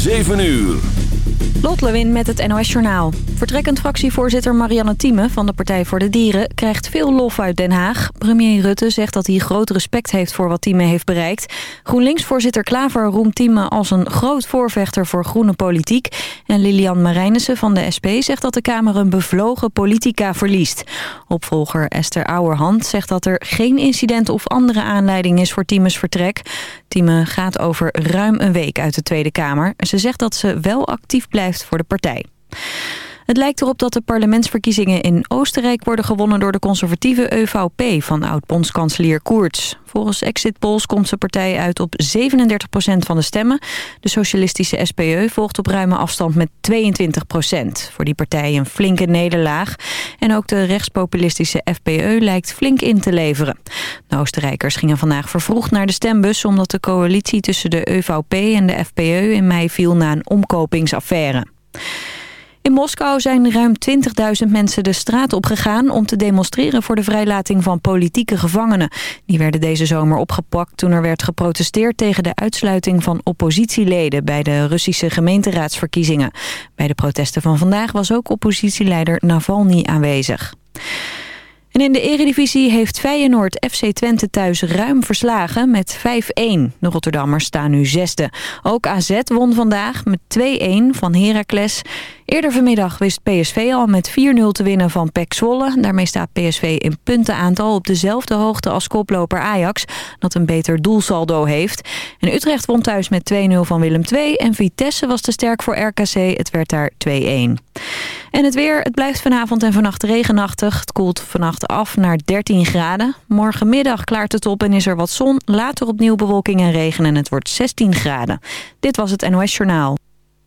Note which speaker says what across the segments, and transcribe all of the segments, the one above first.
Speaker 1: 7 uur.
Speaker 2: Lot Lewin met het NOS Journaal. Vertrekkend fractievoorzitter Marianne Thieme van de Partij voor de Dieren... krijgt veel lof uit Den Haag. Premier Rutte zegt dat hij groot respect heeft voor wat Thieme heeft bereikt. GroenLinks-voorzitter Klaver roemt Thieme als een groot voorvechter voor groene politiek. En Lilian Marijnissen van de SP zegt dat de Kamer een bevlogen politica verliest. Opvolger Esther Ouwerhand zegt dat er geen incident of andere aanleiding is voor Thiemes vertrek. Thieme gaat over ruim een week uit de Tweede Kamer. Ze zegt dat ze wel actief blijft voor de partij. Het lijkt erop dat de parlementsverkiezingen in Oostenrijk worden gewonnen door de conservatieve EVP van oud-bondskanselier Koerts. Volgens exit polls komt zijn partij uit op 37% van de stemmen. De socialistische SPE volgt op ruime afstand met 22% Voor die partij een flinke nederlaag. En ook de rechtspopulistische FPE lijkt flink in te leveren. De Oostenrijkers gingen vandaag vervroegd naar de stembus... omdat de coalitie tussen de EVP en de FPE in mei viel na een omkopingsaffaire. In Moskou zijn ruim 20.000 mensen de straat opgegaan om te demonstreren voor de vrijlating van politieke gevangenen. Die werden deze zomer opgepakt toen er werd geprotesteerd tegen de uitsluiting van oppositieleden bij de Russische gemeenteraadsverkiezingen. Bij de protesten van vandaag was ook oppositieleider Navalny aanwezig. En in de eredivisie heeft Feyenoord FC Twente thuis ruim verslagen met 5-1. De Rotterdammers staan nu zesde. Ook AZ won vandaag met 2-1 van Heracles. Eerder vanmiddag wist PSV al met 4-0 te winnen van PEC Zwolle. Daarmee staat PSV in puntenaantal op dezelfde hoogte als koploper Ajax... dat een beter doelsaldo heeft. En Utrecht won thuis met 2-0 van Willem II... en Vitesse was te sterk voor RKC. Het werd daar 2-1. En het weer, het blijft vanavond en vannacht regenachtig. Het koelt vannacht af naar 13 graden. Morgenmiddag klaart het op en is er wat zon. Later opnieuw bewolking en regen en het wordt 16 graden. Dit was het NOS Journaal.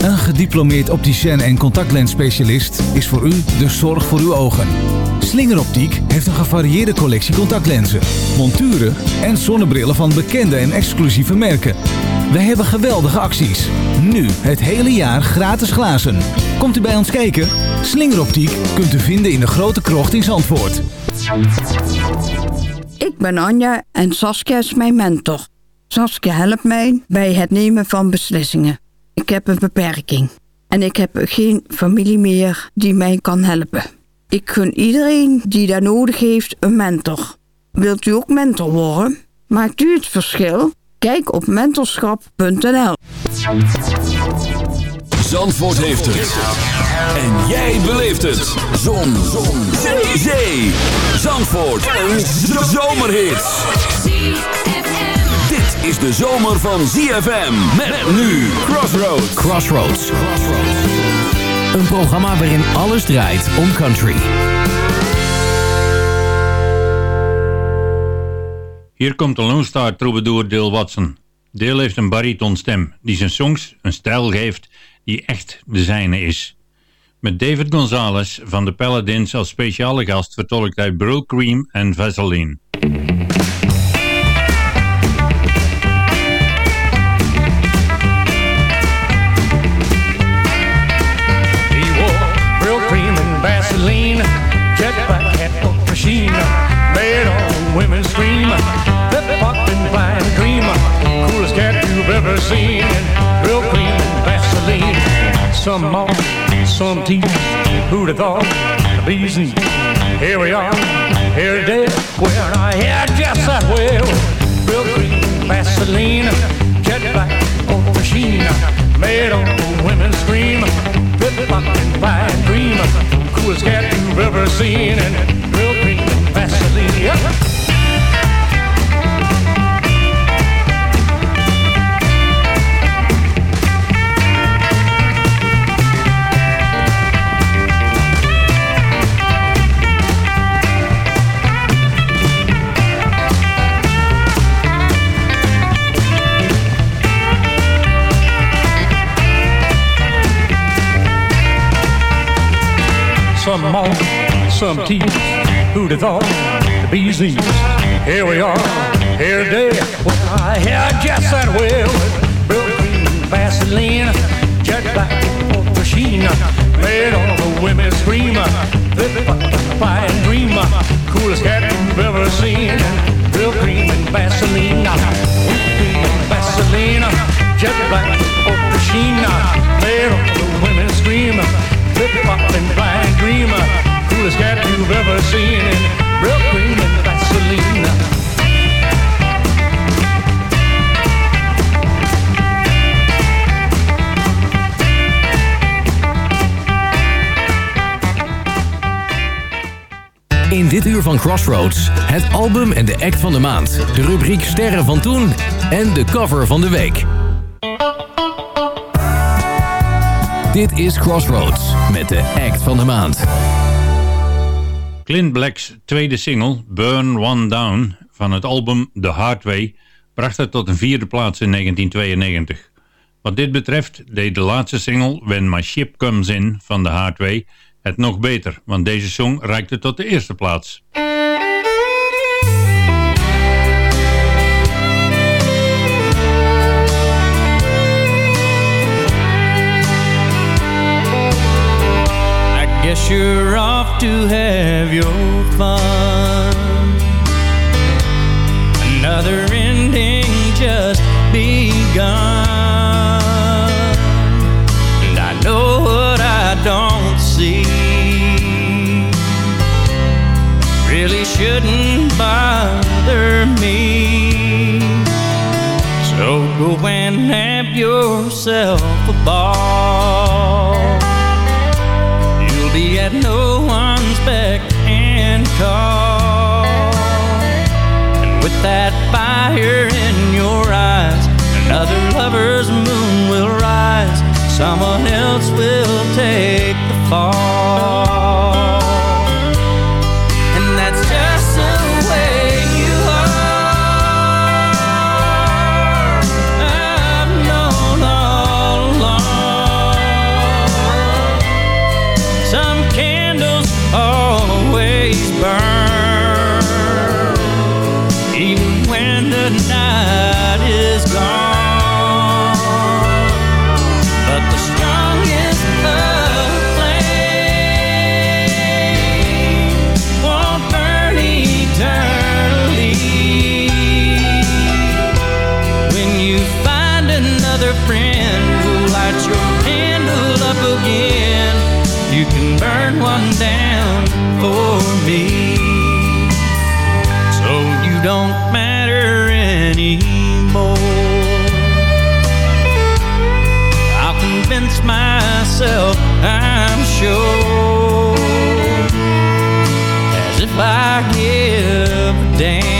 Speaker 3: Een gediplomeerd opticien en contactlensspecialist is voor u de zorg voor uw ogen. Slingeroptiek heeft een gevarieerde collectie contactlenzen, monturen en zonnebrillen van bekende en exclusieve merken. Wij hebben geweldige acties. Nu het hele jaar gratis glazen. Komt u bij ons kijken? Slingeroptiek kunt u vinden in de grote krocht in Zandvoort.
Speaker 4: Ik ben Anja en Saskia is mijn mentor. Saskia helpt mij bij het nemen van beslissingen. Ik heb een beperking en ik heb geen familie meer die mij kan helpen. Ik gun iedereen die daar nodig heeft een mentor. Wilt u ook mentor worden? Maakt u het verschil? Kijk op mentorschap.nl.
Speaker 1: Zandvoort heeft het. En jij beleeft het. Zon. Zon. Zee. Zee. Zandvoort. Een zomerhit. Dit is de zomer van ZFM. Met nu Crossroads.
Speaker 5: Crossroads. Een programma waarin alles draait om country.
Speaker 6: Hier komt de Lone Star troubadour Dale Watson. Dale heeft een baritonstem die zijn songs een stijl geeft die echt de zijne is. Met David Gonzalez van de Paladins als speciale gast vertolkt hij Brill Cream en Vaseline.
Speaker 7: And jet black hat machine, made all women scream. That fucking fine dream, coolest cat you've ever seen. Real cream and Vaseline. some moth, some teeth. Who'd have thought the bees knees? Here we are, here today. Well, I hear just that. Real Vaseline, jet black old machine, made all the women scream. And fly and dream. Coolest cat you've ever seen, and real green Vaseline. Some moth, some teeth. Who'd have thought the bees knees? Here we are, here today. Well, I hear just that well. Cream, Vaseline, jet black machine. Made all the women scream. And dream. Coolest cat you've ever seen. Bill cream and Vaseline. Vaseline. Jet black machine. Made all the women scream and flying dreamer, coolest cat you've ever seen, in cream and Vaseline.
Speaker 5: In dit uur van Crossroads, het album en de act van de maand. De rubriek Sterren van Toen en de cover van de week. Dit is Crossroads met de act van de maand.
Speaker 6: Clint Black's tweede single, Burn One Down, van het album The Hard Way, bracht het tot een vierde plaats in 1992. Wat dit betreft deed de laatste single, When My Ship Comes In, van The Hard Way, het nog beter, want deze song reikte tot de eerste plaats.
Speaker 8: Guess off to have your fun. Another ending just begun. And I know what I don't see. Really shouldn't bother me. So go and have yourself a ball. Be at no one's beck and call. And with that fire in your eyes, another lover's moon will rise. Someone else will take the fall. Myself I'm sure as if I give a damn.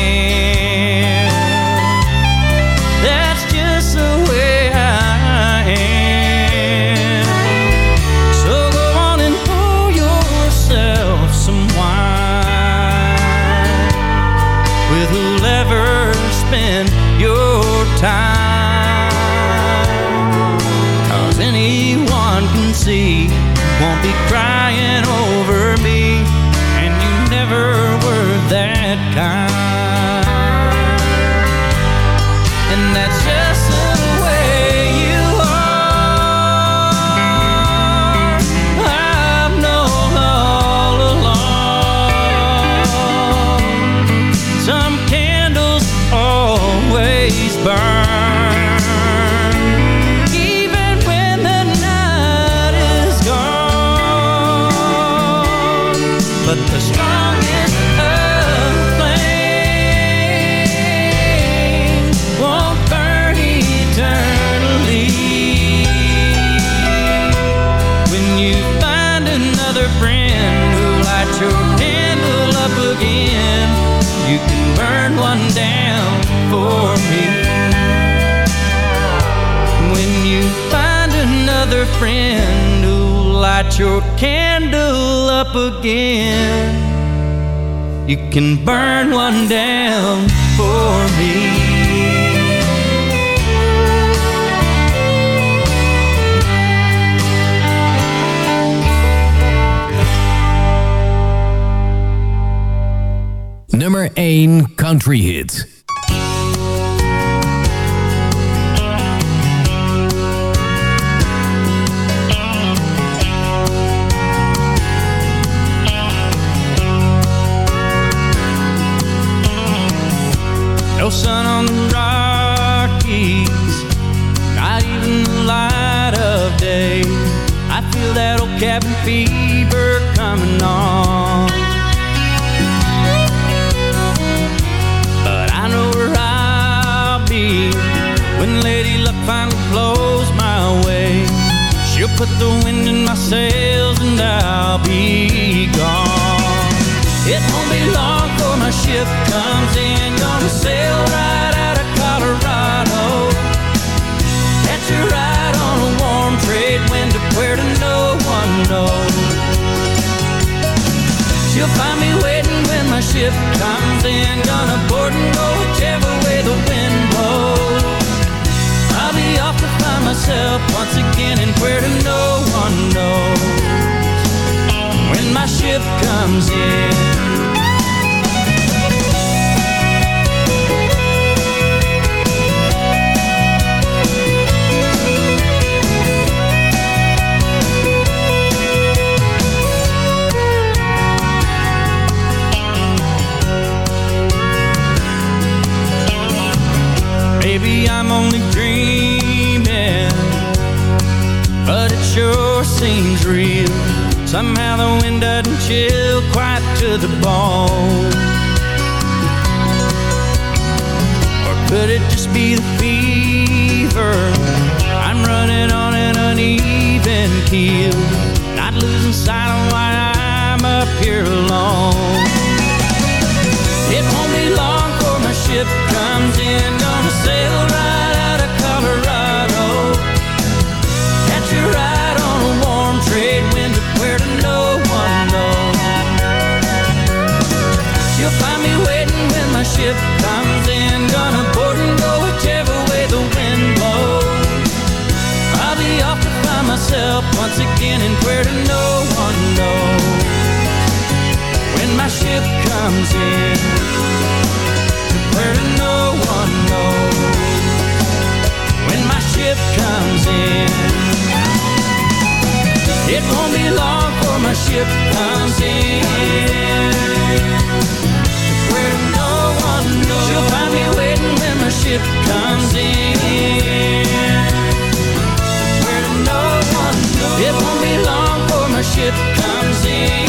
Speaker 8: Ship comes in. Somehow the wind doesn't chill quite to the bone. Or could it just be the fever? I'm running on an uneven keel, not losing sight of why I'm up here alone. It won't be long before my ship comes in. Gonna sail right out of Colorado. Comes in where no one knows when my ship comes in. It won't be long before my ship comes in. Where no one knows. She'll find me waiting when my ship comes in. Where no one knows. It won't be long before my ship comes in.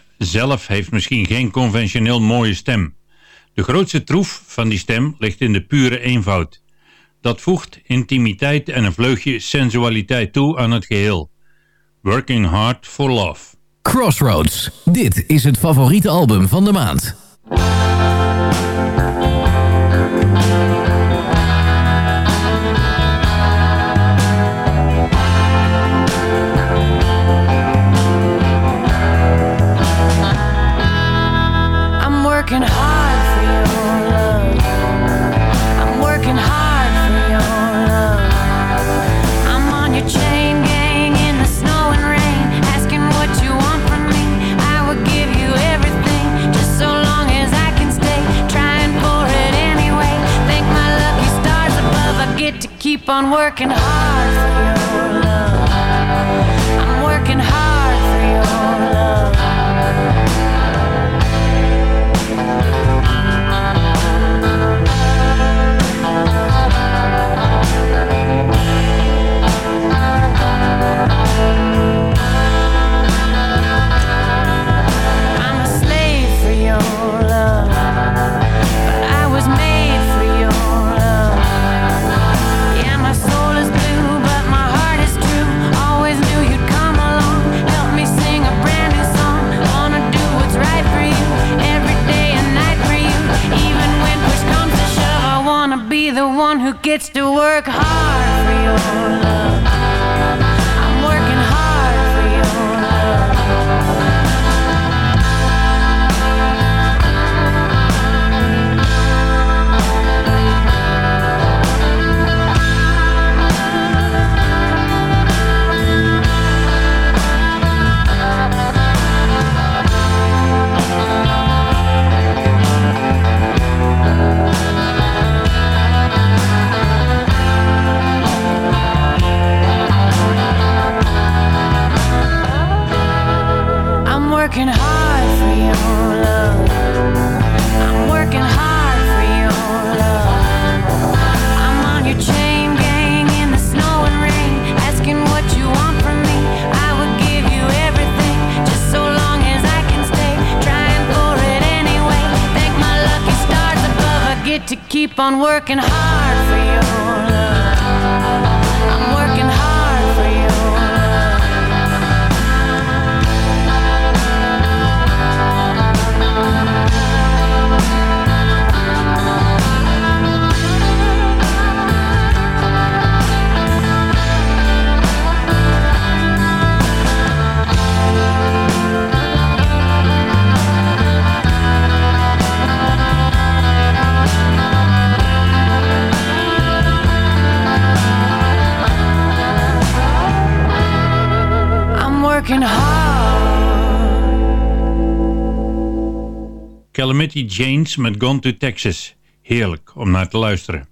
Speaker 6: zelf heeft misschien geen conventioneel mooie stem. De grootste troef van die stem ligt in de pure eenvoud. Dat voegt intimiteit en een vleugje sensualiteit toe aan het geheel. Working Hard for Love.
Speaker 5: Crossroads. Dit is het favoriete album van de maand.
Speaker 9: On
Speaker 10: working hard for your love. I'm working hard for your love. Gets to work hard for your love. Working hard for your love. I'm working hard for your love. I'm on your chain gang in the snow and rain, asking what you want from me. I would give you everything, just so long as I can stay. Trying for it anyway. Thank my lucky stars above. I get to keep on working hard working hard.
Speaker 11: Calamity Janes met Gone to Texas. Heerlijk om naar te luisteren.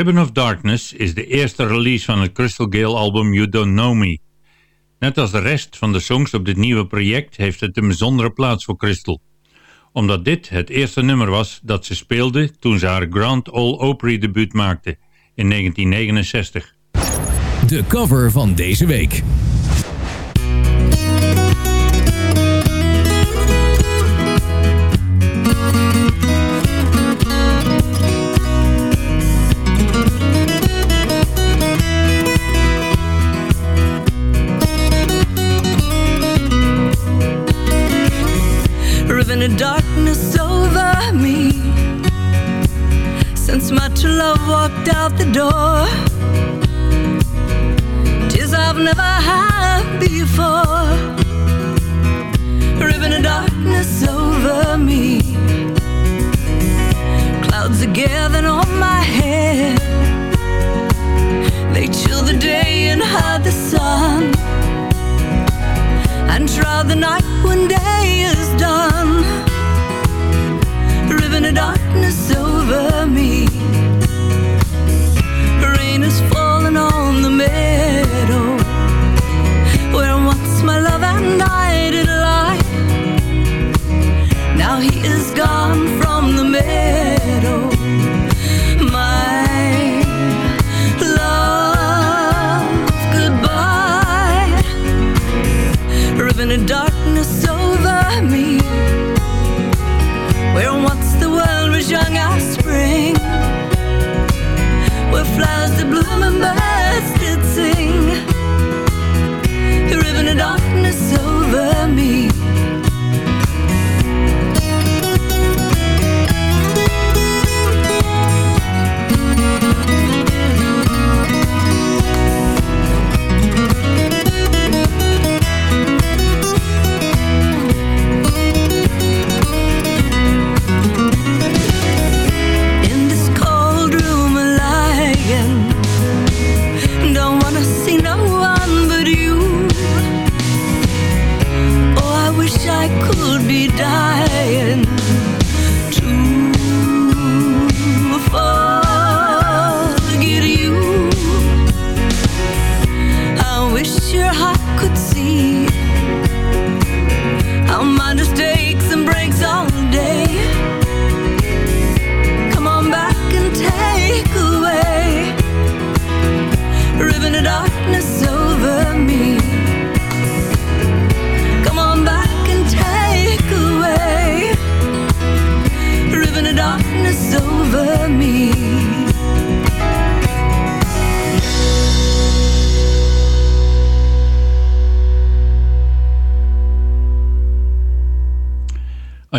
Speaker 6: Ribbon of Darkness is de eerste release van het Crystal Gale album You Don't Know Me. Net als de rest van de songs op dit nieuwe project heeft het een bijzondere plaats voor Crystal. Omdat dit het eerste nummer was dat ze speelde toen ze haar Grand Ole Opry debuut maakte in 1969.
Speaker 5: De cover van deze week.
Speaker 9: Of darkness over me. Since my true love walked out the door. Tears I've never had before. Ribbon of darkness over me. Clouds are gathering on my head. They chill the day and hide the sun. And shroud the night when day is done. Darkness over me. Rain is falling on the meadow where once my love and I did lie. Now he is gone from the meadow.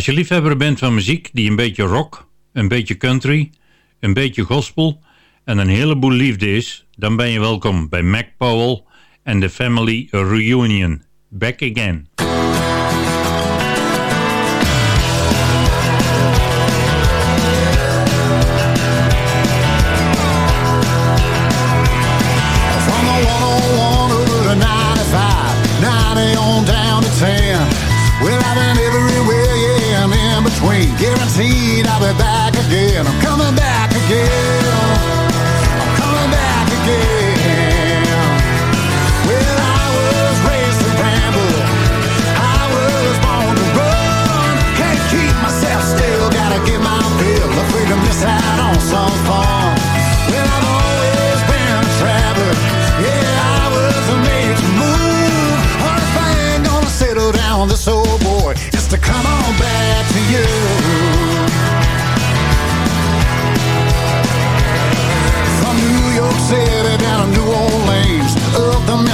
Speaker 6: Als je liefhebber bent van muziek die een beetje rock, een beetje country, een beetje gospel en een heleboel liefde is, dan ben je welkom bij Mac Powell en de Family Reunion. Back Again.
Speaker 12: Guaranteed I'll be back again. I'm coming back again. I'm coming back again. Well, I was raised to ramble. I was born to run. Can't keep myself still, gotta get my fill. Afraid to miss out on some fun. Well, I've always been a traveler. Yeah, I was made to move. Hard thing gonna settle down this old boy is to come on back to you.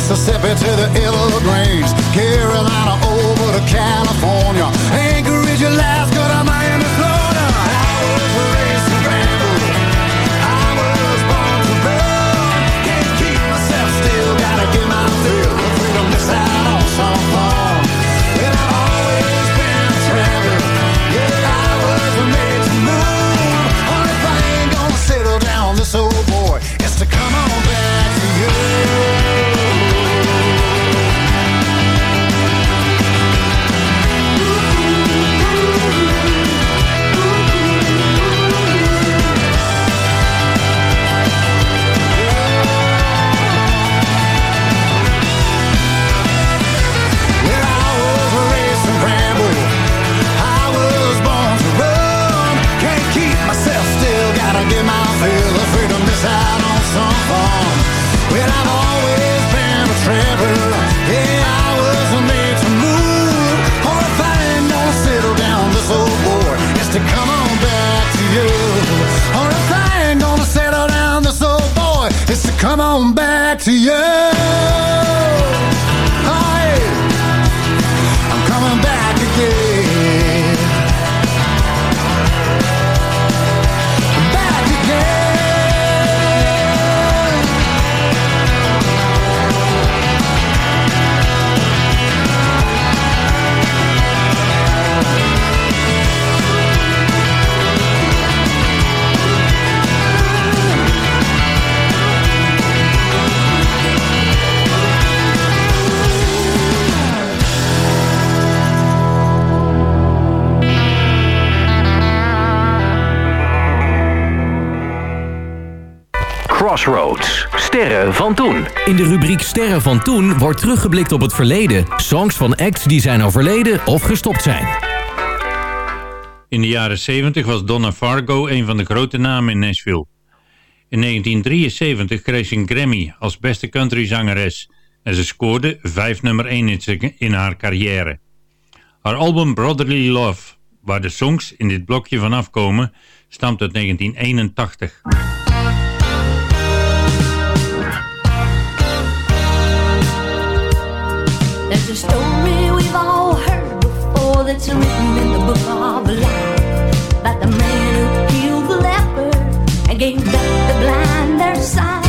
Speaker 12: Mississippi to the Everglades, Carolina over to California, Anchorage, Alaska tied on some farm, Well, I've always been a traveler. Yeah, I was made to move. Oh, if I ain't gonna settle down, this old war is to come on back to you. Oh, if I ain't gonna settle down, this old boy is to come on back to you.
Speaker 5: Crossroads. Sterren van toen. In de rubriek Sterren van toen wordt teruggeblikt op het verleden. Songs van acts die zijn overleden of gestopt zijn.
Speaker 6: In de jaren 70 was Donna Fargo een van de grote namen in Nashville. In 1973 kreeg ze een Grammy als beste countryzangeres en ze scoorde vijf nummer 1 hits in haar carrière. Haar album Brotherly Love, waar de songs in dit blokje van afkomen, stamt uit 1981.
Speaker 13: That's written in the book of life about the man who healed the leper and gave back the blind their sight.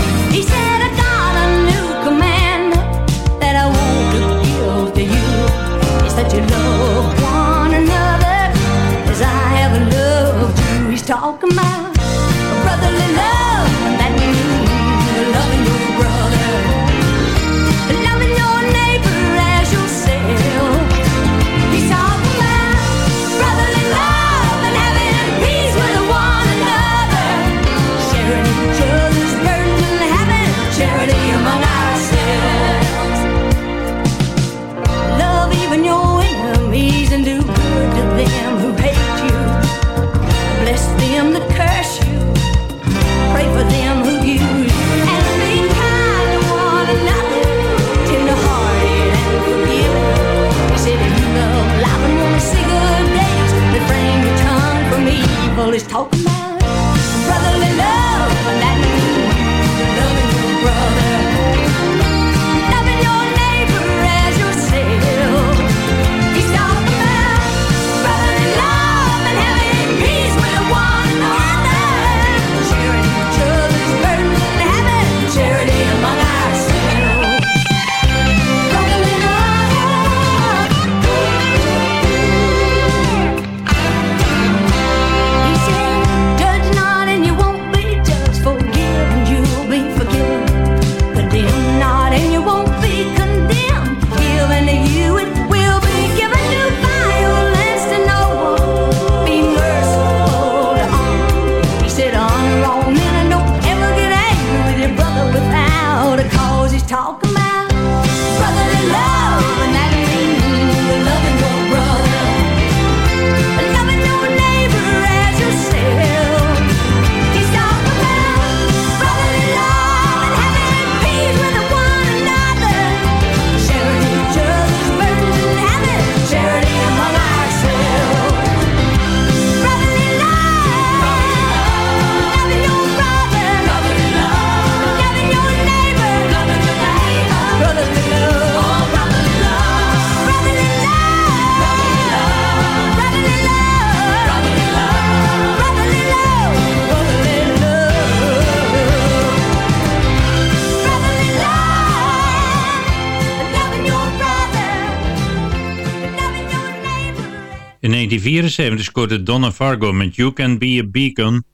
Speaker 6: 1974 scoorde Donna Fargo met You Can Be a Beacon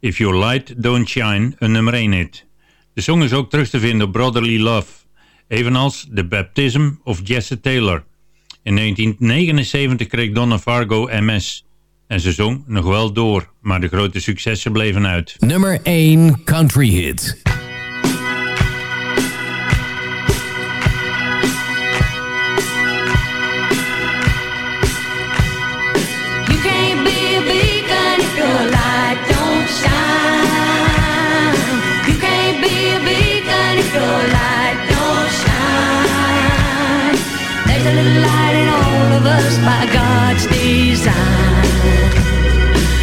Speaker 6: If Your Light Don't Shine een nummer 1 hit. De song is ook terug te vinden op Brotherly Love, evenals The Baptism of Jesse Taylor. In 1979 kreeg Donna Fargo MS en ze zong nog wel door, maar de grote successen bleven uit.
Speaker 5: Nummer 1 Country Hit.
Speaker 13: just by God's design.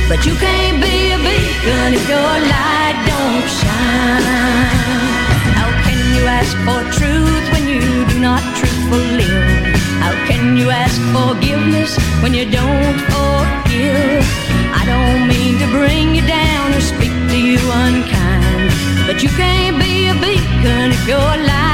Speaker 13: But you can't be a beacon if your light don't shine. How can you ask for truth when you do not truthfully? How can you ask forgiveness when you don't forgive? I don't mean to bring you down or speak to you unkind, but you can't be a beacon if your light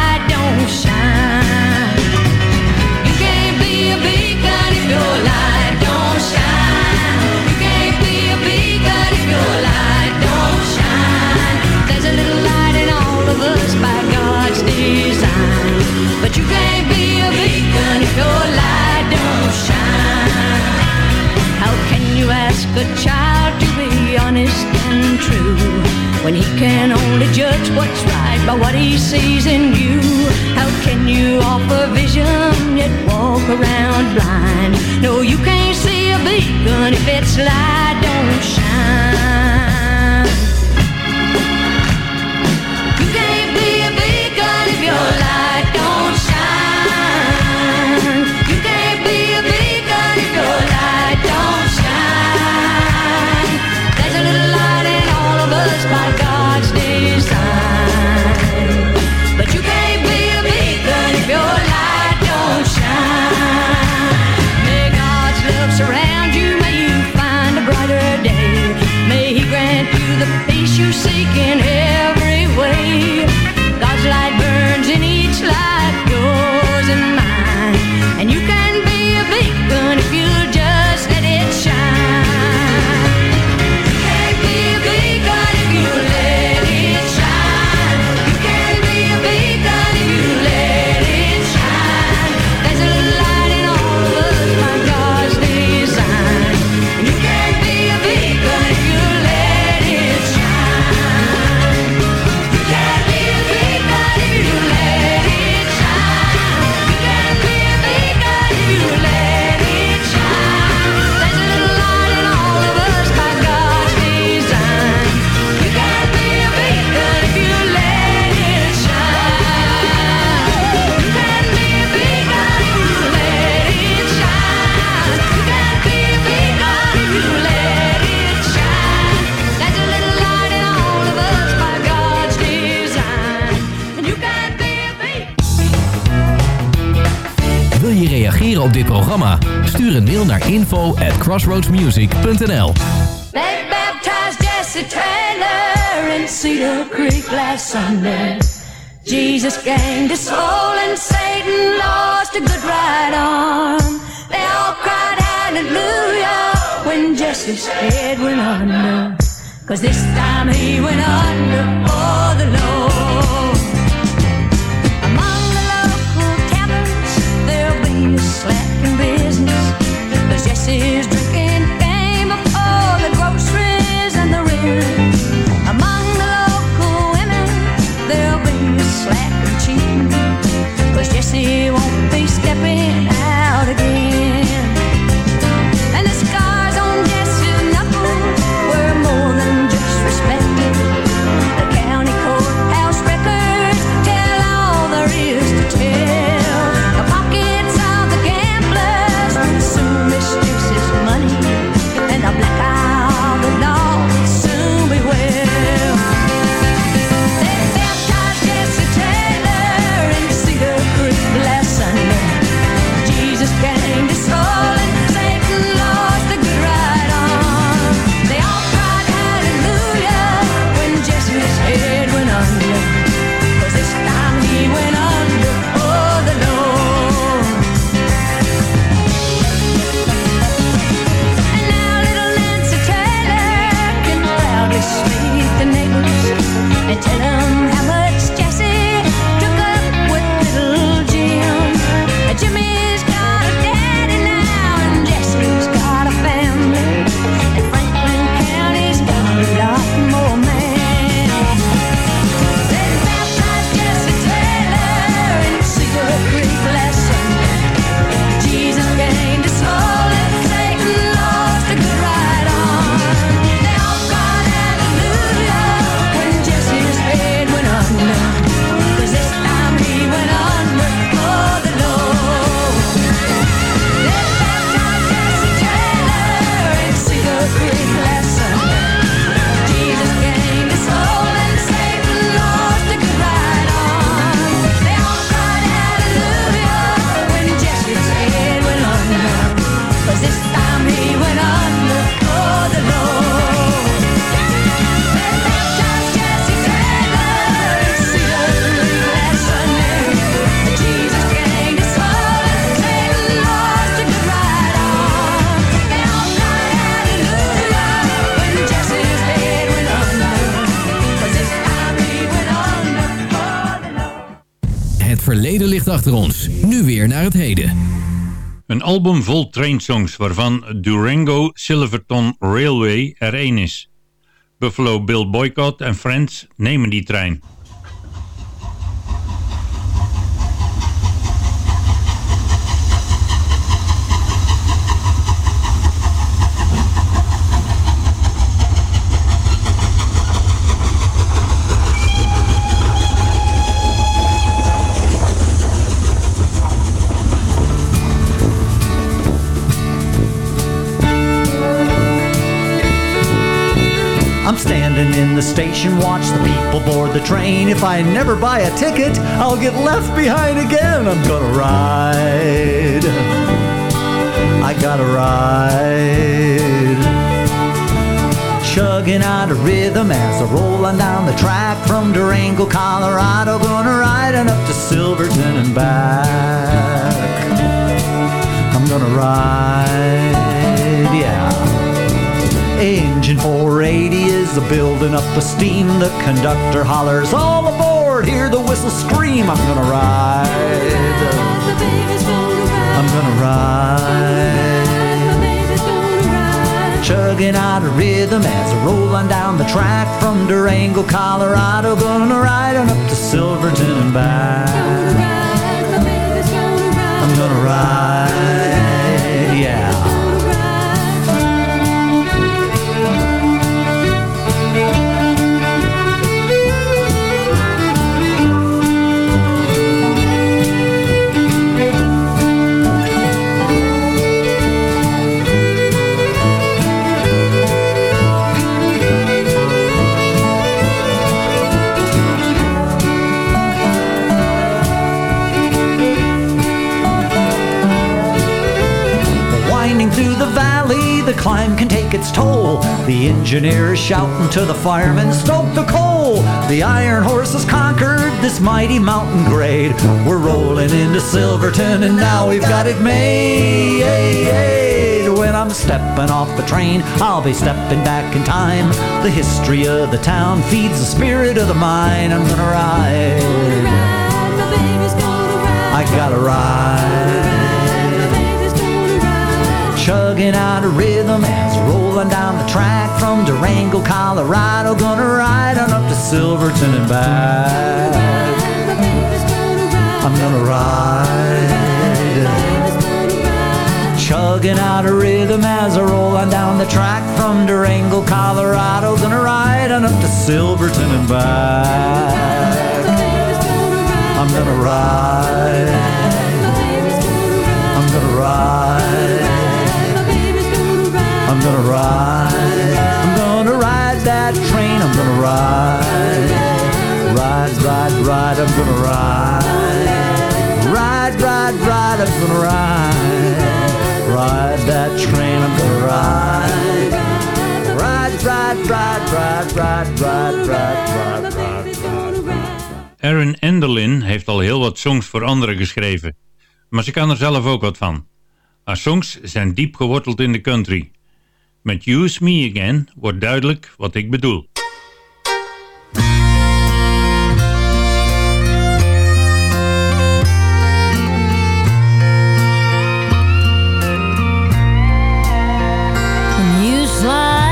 Speaker 5: op dit programma? Stuur een mail naar info at crossroadsmusic.nl
Speaker 13: They baptized Jesse Taylor in Cedar Creek last Sunday. Jesus gained his soul and Satan lost a good right arm. They all cried hallelujah when Jesse's head went under. Cause this time he went under.
Speaker 5: Oh. Nu weer naar het heden.
Speaker 6: Een album vol trainsongs waarvan Durango Silverton Railway er één is. Buffalo Bill Boycott en Friends nemen die trein.
Speaker 14: Standing in the station, watch the people board the train. If I never buy a ticket, I'll get left behind again. I'm gonna ride. I gotta ride. Chugging out a rhythm as I'm rolling down the track from Durango, Colorado. Gonna ride on up to Silverton and back. I'm gonna ride, 480 is a building up a steam. The conductor hollers, all aboard, hear the whistle scream. I'm gonna ride. I'm gonna ride. Chugging out a rhythm as I rolling down the track from Durango, Colorado. Gonna ride on up to Silverton and back. I'm gonna ride, climb can take its toll. The engineer is shouting to the firemen, stoke the coal. The iron horse has conquered this mighty mountain grade. We're rolling into Silverton and now we've got it made. When I'm stepping off the train, I'll be stepping back in time. The history of the town feeds the spirit of the mine. I'm gonna ride. I gotta ride. Chugging out a rhythm as rolling down the track from Durango, Colorado. Gonna ride on up to Silverton and back. I'm gonna ride. Chugging out a rhythm as I rolling down the track from Durango, Colorado. Gonna ride on up to Silverton and back. I'm gonna ride. I'm gonna ride. Gonna ride. I'm gonna ride that train. I'm gonna ride. Ride, ride, ride. I'm gonna ride. Ride, ride, ride. I'm gonna ride. Ride that train. I'm gonna ride. Ride, ride, ride, ride, ride, ride, ride, ride, ride.
Speaker 6: Aaron Enderlin heeft al heel wat songs voor anderen geschreven, maar ze kan er zelf ook wat van. Haar songs zijn diep geworteld in de country. Met Use Me Again wordt duidelijk wat ik bedoel.
Speaker 9: When you slide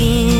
Speaker 9: again.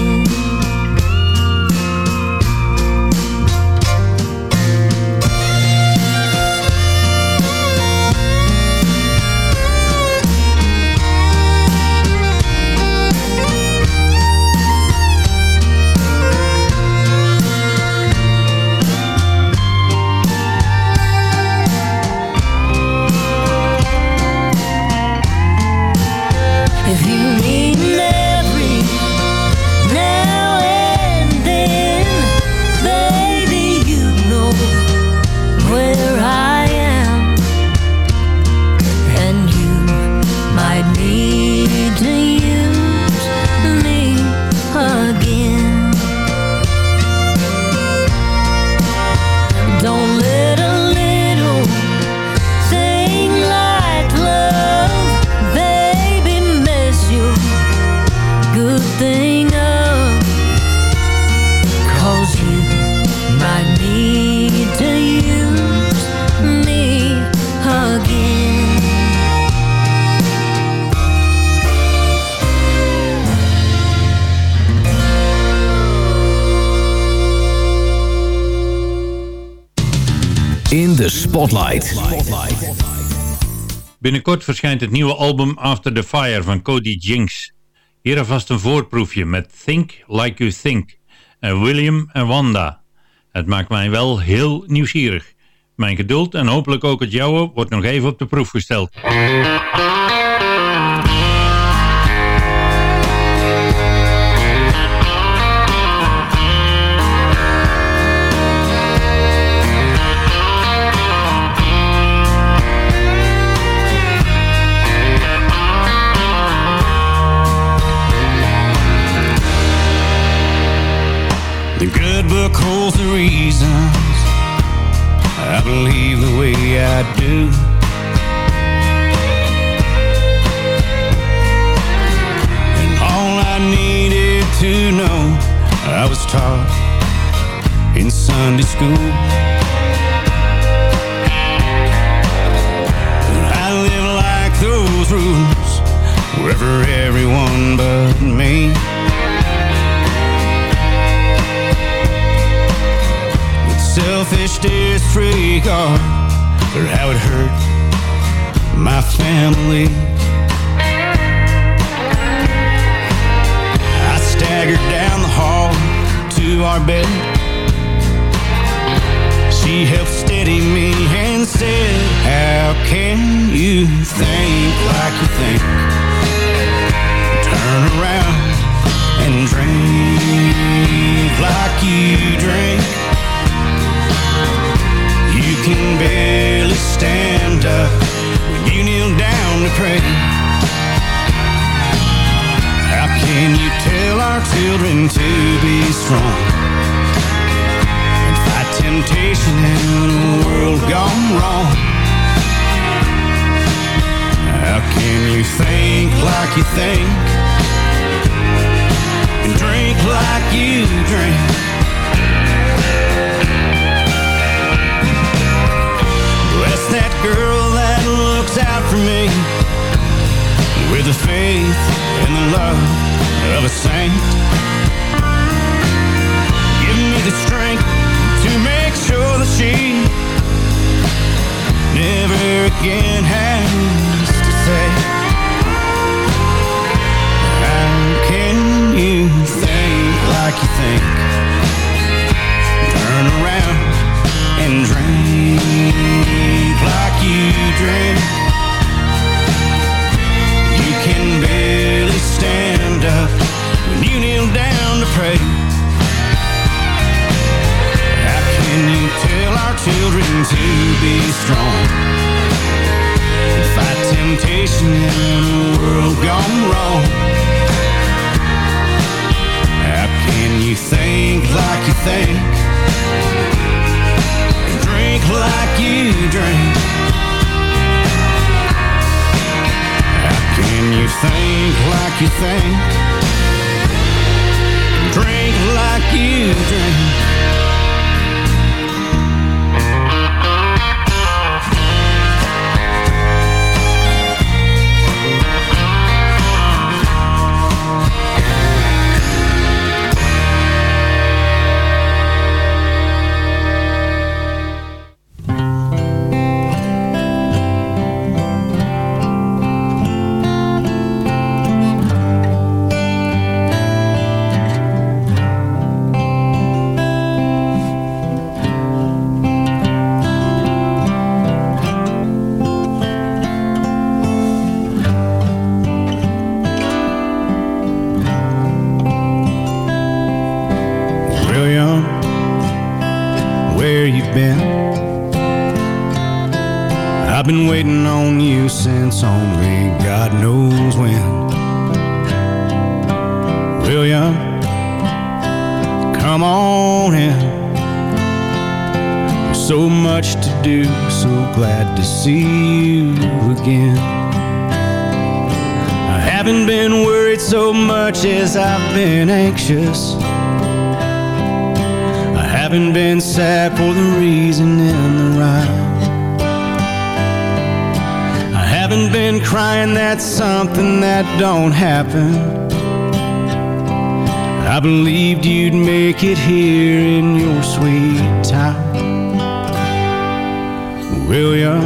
Speaker 5: Spotlight.
Speaker 6: Binnenkort verschijnt het nieuwe album After the Fire van Cody Jinks. Hier alvast een voorproefje met Think Like You Think en William en Wanda. Het maakt mij wel heel nieuwsgierig. Mijn geduld en hopelijk ook het jouwe wordt nog even op de proef gesteld.
Speaker 8: Book the reasons I believe the way I do. And all I needed to know, I was taught in Sunday school. But I live like those rules, wherever everyone but me. Selfish disregard for oh, how it hurt my family. I staggered down the hall to our bed. She helped steady me and said, How can you think like you think? Turn around and drink like you drink. Can barely stand up when you kneel down to pray. How can you tell our children to be strong and fight temptation in a world gone wrong? How can you think like you think and drink like you drink? Girl that looks out for me with the faith and the love of a saint. I've been waiting on you since only God knows when. William, come on in. There's so much to do, so glad to see you again. I haven't been worried so much as I've been anxious. I haven't been sad for the reason in the rhyme. Haven't been crying, that's something that don't happen. I believed you'd make it here in your sweet time. William,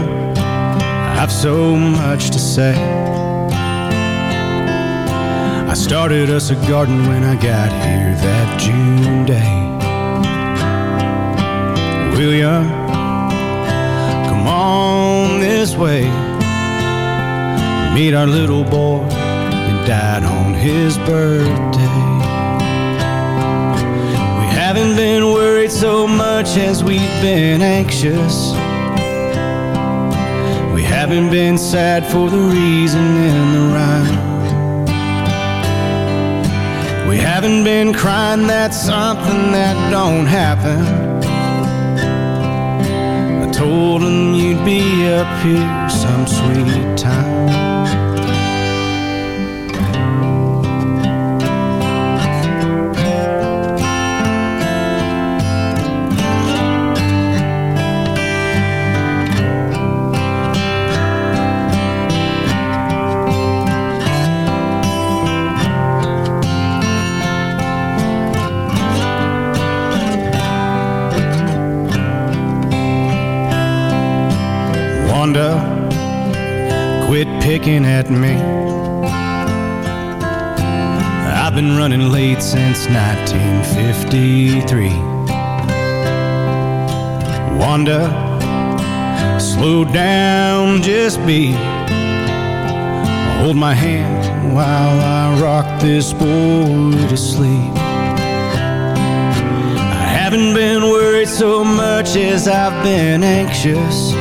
Speaker 8: I've so much to say. I started us a garden when I got here that June day. William, come on this way. Meet our little boy that died on his birthday. We haven't been worried so much as we've been anxious. We haven't been sad for the reason in the rhyme. We haven't been crying, that's something that don't happen. Told him you'd be up here some sweet time. Picking at me. I've been running late since 1953. Wanda, slow down, just be. Hold my hand while I rock this boy to sleep. I haven't been worried so much as I've been anxious.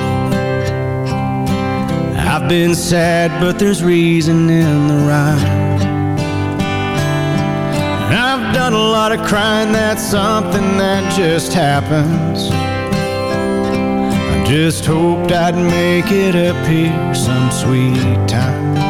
Speaker 8: I've been sad, but there's reason in the rhyme. I've done a lot of crying, that's something that just happens. I just hoped I'd make it up here some sweet time.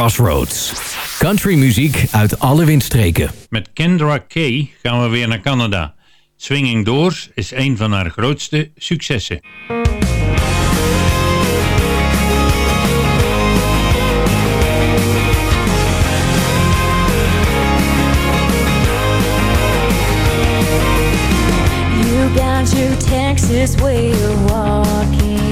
Speaker 5: Crossroads. Country muziek uit alle windstreken.
Speaker 6: Met Kendra Kay gaan we weer naar Canada. Swinging Doors is een van haar grootste successen.
Speaker 9: You got your Texas way of walking.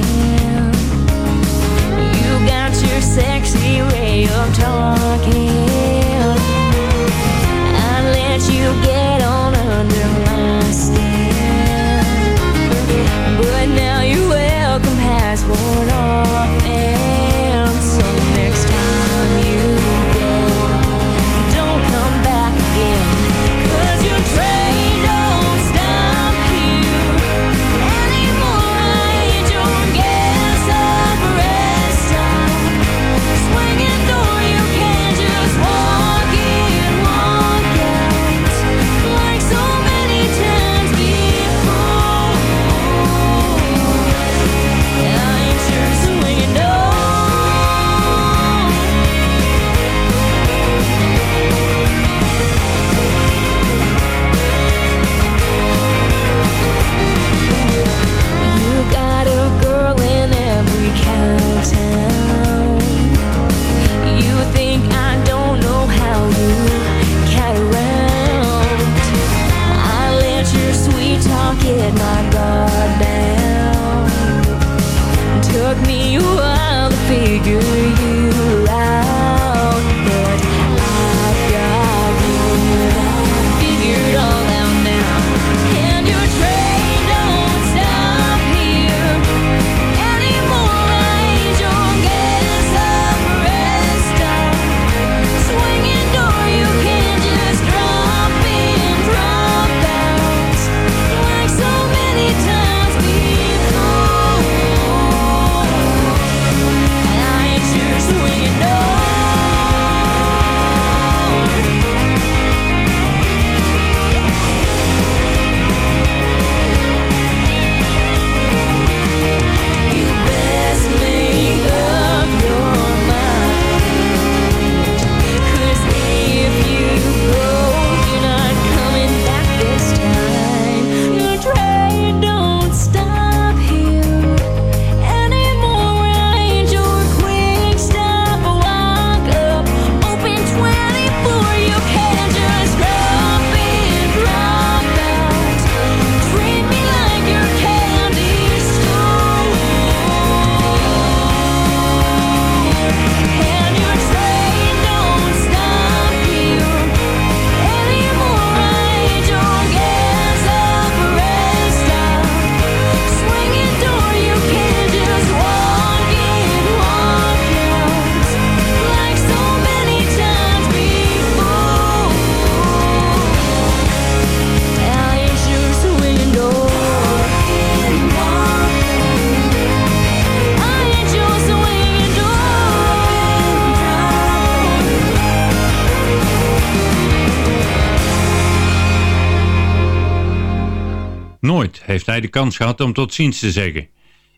Speaker 6: Heeft hij de kans gehad om tot ziens te zeggen.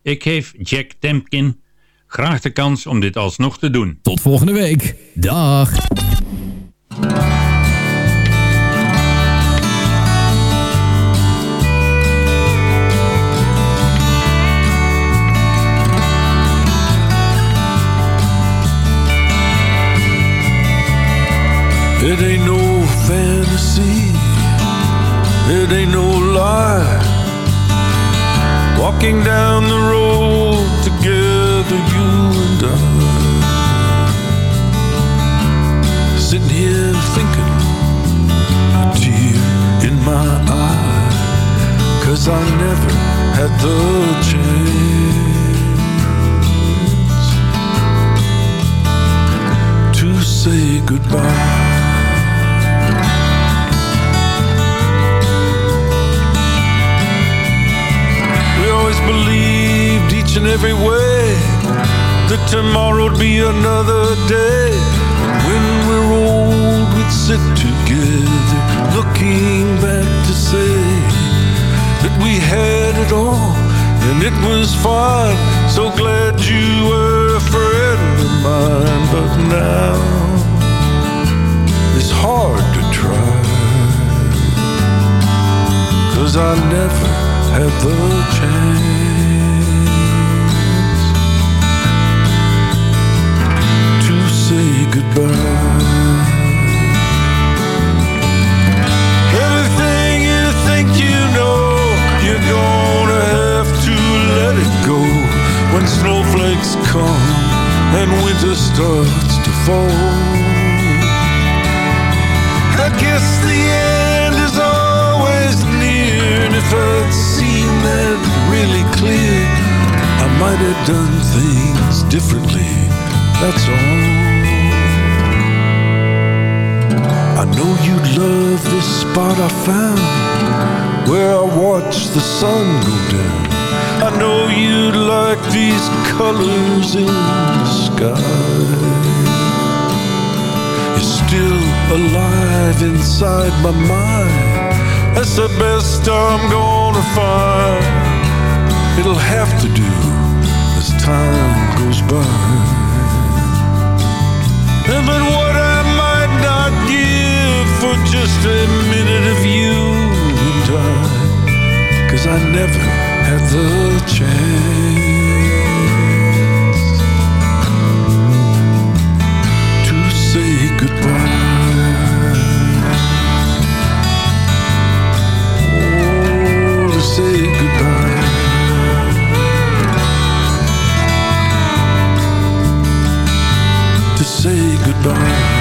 Speaker 6: Ik geef Jack Temkin graag de kans om dit alsnog te doen.
Speaker 5: Tot volgende week. Dag.
Speaker 15: It ain't no fantasy, it ain't no. Walking down the road together, you and I. Sitting here thinking, a tear in my eye. Cause I never had the every way that tomorrow'd be another day. and When we're old, we'd sit together, looking back to say that we had it all and it was fine. So glad you were a friend of mine, but now it's hard to try. Cause I never had the chance might have done things differently. That's all. Know you'd love this spot I found where I watch the sun go down. I know you'd like these colors in the sky. You're still alive inside my mind. That's the best I'm gonna find. It'll have to do as time goes by. Just a minute of you and I, cause I never had the chance to say goodbye. Oh, to say goodbye. To say goodbye.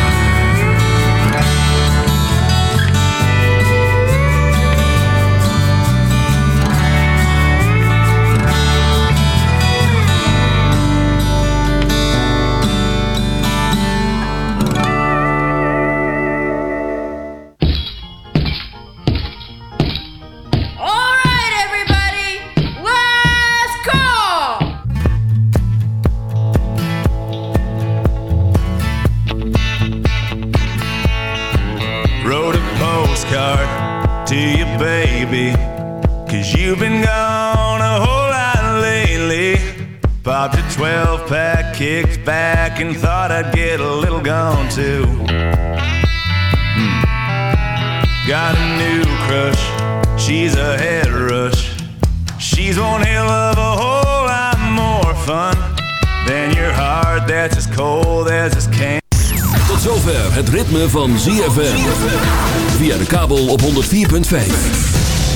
Speaker 16: Thought I'd get a little gone too. Hmm. Got a new crush, she's a head rush. She's one hell of a whole lot more fun than your heart that's as cold as this can.
Speaker 1: Tot zover het ritme van ZFM. Via de kabel op 104.5.